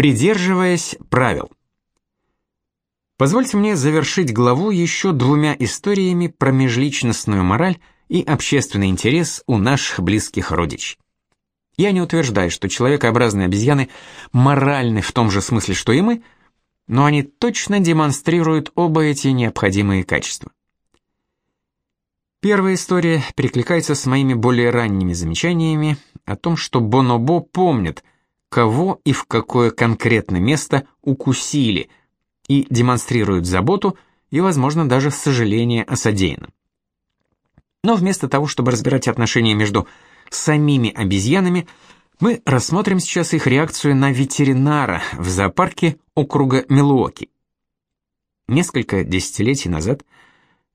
Придерживаясь правил. Позвольте мне завершить главу еще двумя историями про межличностную мораль и общественный интерес у наших близких родичей. Я не утверждаю, что человекообразные обезьяны моральны в том же смысле, что и мы, но они точно демонстрируют оба эти необходимые качества. Первая история перекликается с моими более ранними замечаниями о том, что Бонобо помнит, кого и в какое конкретное место укусили – и демонстрируют заботу и, возможно, даже сожаление о содеянном. Но вместо того, чтобы разбирать отношения между самими обезьянами, мы рассмотрим сейчас их реакцию на ветеринара в зоопарке округа Милуоки. Несколько десятилетий назад,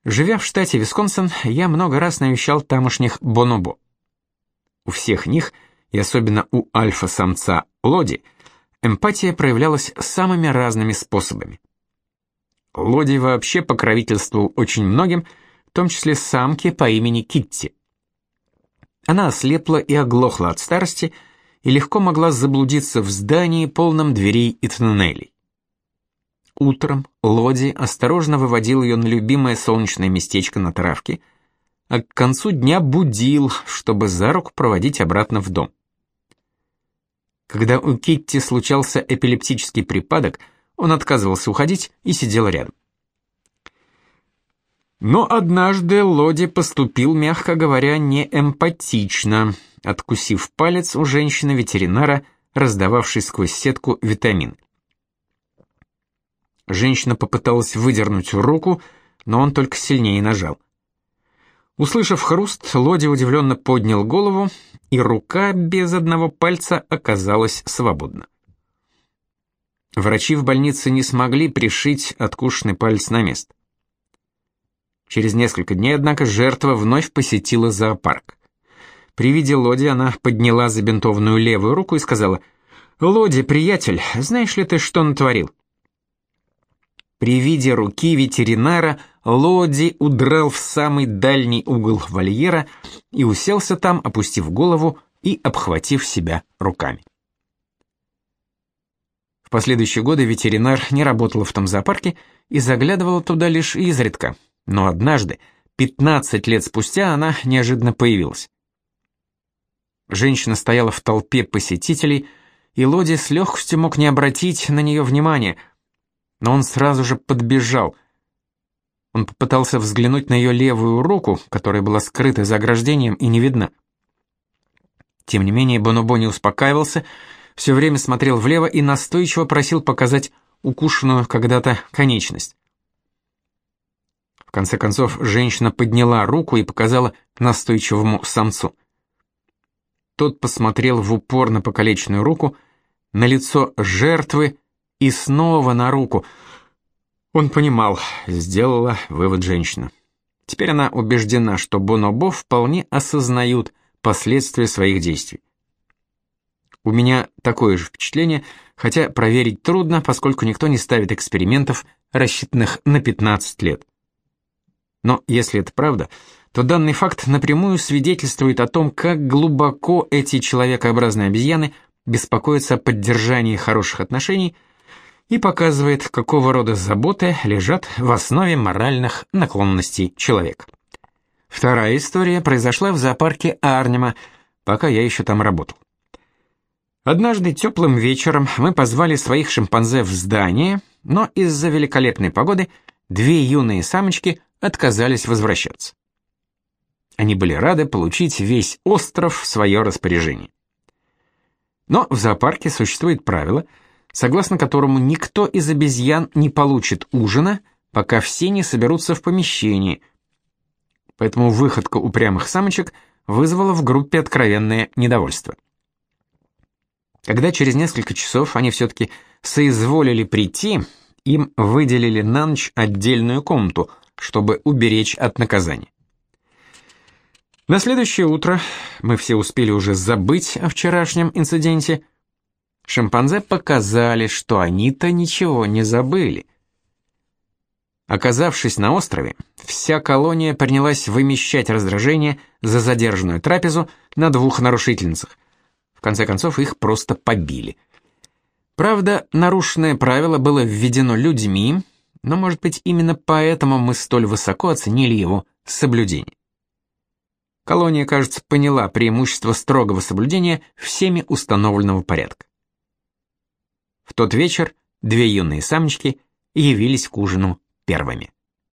живя в штате Висконсин, я много раз навещал тамошних бонобо. У всех них, и особенно у альфа-самца Лоди, эмпатия проявлялась самыми разными способами. Лоди вообще покровительствовал очень многим, в том числе самке по имени Китти. Она ослепла и оглохла от старости и легко могла заблудиться в здании, полном дверей и туннелей. Утром Лоди осторожно выводил ее на любимое солнечное местечко на травке, а к концу дня будил, чтобы за руку проводить обратно в дом. Когда у Китти случался эпилептический припадок – он отказывался уходить и сидел рядом. Но однажды Лоди поступил, мягко говоря, неэмпатично, откусив палец у женщины-ветеринара, раздававшей сквозь сетку витамин. Женщина попыталась выдернуть руку, но он только сильнее нажал. Услышав хруст, Лоди удивленно поднял голову, и рука без одного пальца оказалась свободна. Врачи в больнице не смогли пришить откушенный палец на место. Через несколько дней, однако, жертва вновь посетила зоопарк. При виде Лоди она подняла забинтованную левую руку и сказала, «Лоди, приятель, знаешь ли ты, что натворил?» При виде руки ветеринара Лоди удрал в самый дальний угол вольера и уселся там, опустив голову и обхватив себя руками. В последующие годы ветеринар не работала в том зоопарке и заглядывала туда лишь изредка. Но однажды, 15 лет спустя, она неожиданно появилась. Женщина стояла в толпе посетителей, и Лоди с легкостью мог не обратить на нее внимания, но он сразу же подбежал. Он попытался взглянуть на ее левую руку, которая была скрыта за ограждением и не видна. Тем не менее, Бонобо не успокаивался все время смотрел влево и настойчиво просил показать укушенную когда-то конечность. В конце концов, женщина подняла руку и показала настойчивому самцу. Тот посмотрел в упор на покалеченную руку, на лицо жертвы и снова на руку. Он понимал, сделала вывод женщина. Теперь она убеждена, что бонобо вполне осознают последствия своих действий. У меня такое же впечатление, хотя проверить трудно, поскольку никто не ставит экспериментов, рассчитанных на 15 лет. Но если это правда, то данный факт напрямую свидетельствует о том, как глубоко эти человекообразные обезьяны беспокоятся о поддержании хороших отношений и показывает, какого рода заботы лежат в основе моральных наклонностей человека. Вторая история произошла в зоопарке Арнема, пока я еще там работал. Однажды теплым вечером мы позвали своих шимпанзе в здание, но из-за великолепной погоды две юные самочки отказались возвращаться. Они были рады получить весь остров в свое распоряжение. Но в зоопарке существует правило, согласно которому никто из обезьян не получит ужина, пока все не соберутся в помещении. Поэтому выходка упрямых самочек вызвала в группе откровенное недовольство. Когда через несколько часов они все-таки соизволили прийти, им выделили на ночь отдельную комнату, чтобы уберечь от наказания. На следующее утро мы все успели уже забыть о вчерашнем инциденте. Шимпанзе показали, что они-то ничего не забыли. Оказавшись на острове, вся колония принялась вымещать раздражение за задержанную трапезу на двух нарушительницах. В конце концов, их просто побили. Правда, нарушенное правило было введено людьми, но, может быть, именно поэтому мы столь высоко оценили его соблюдение. Колония, кажется, поняла преимущество строгого соблюдения всеми установленного порядка. В тот вечер две юные самочки явились к ужину первыми.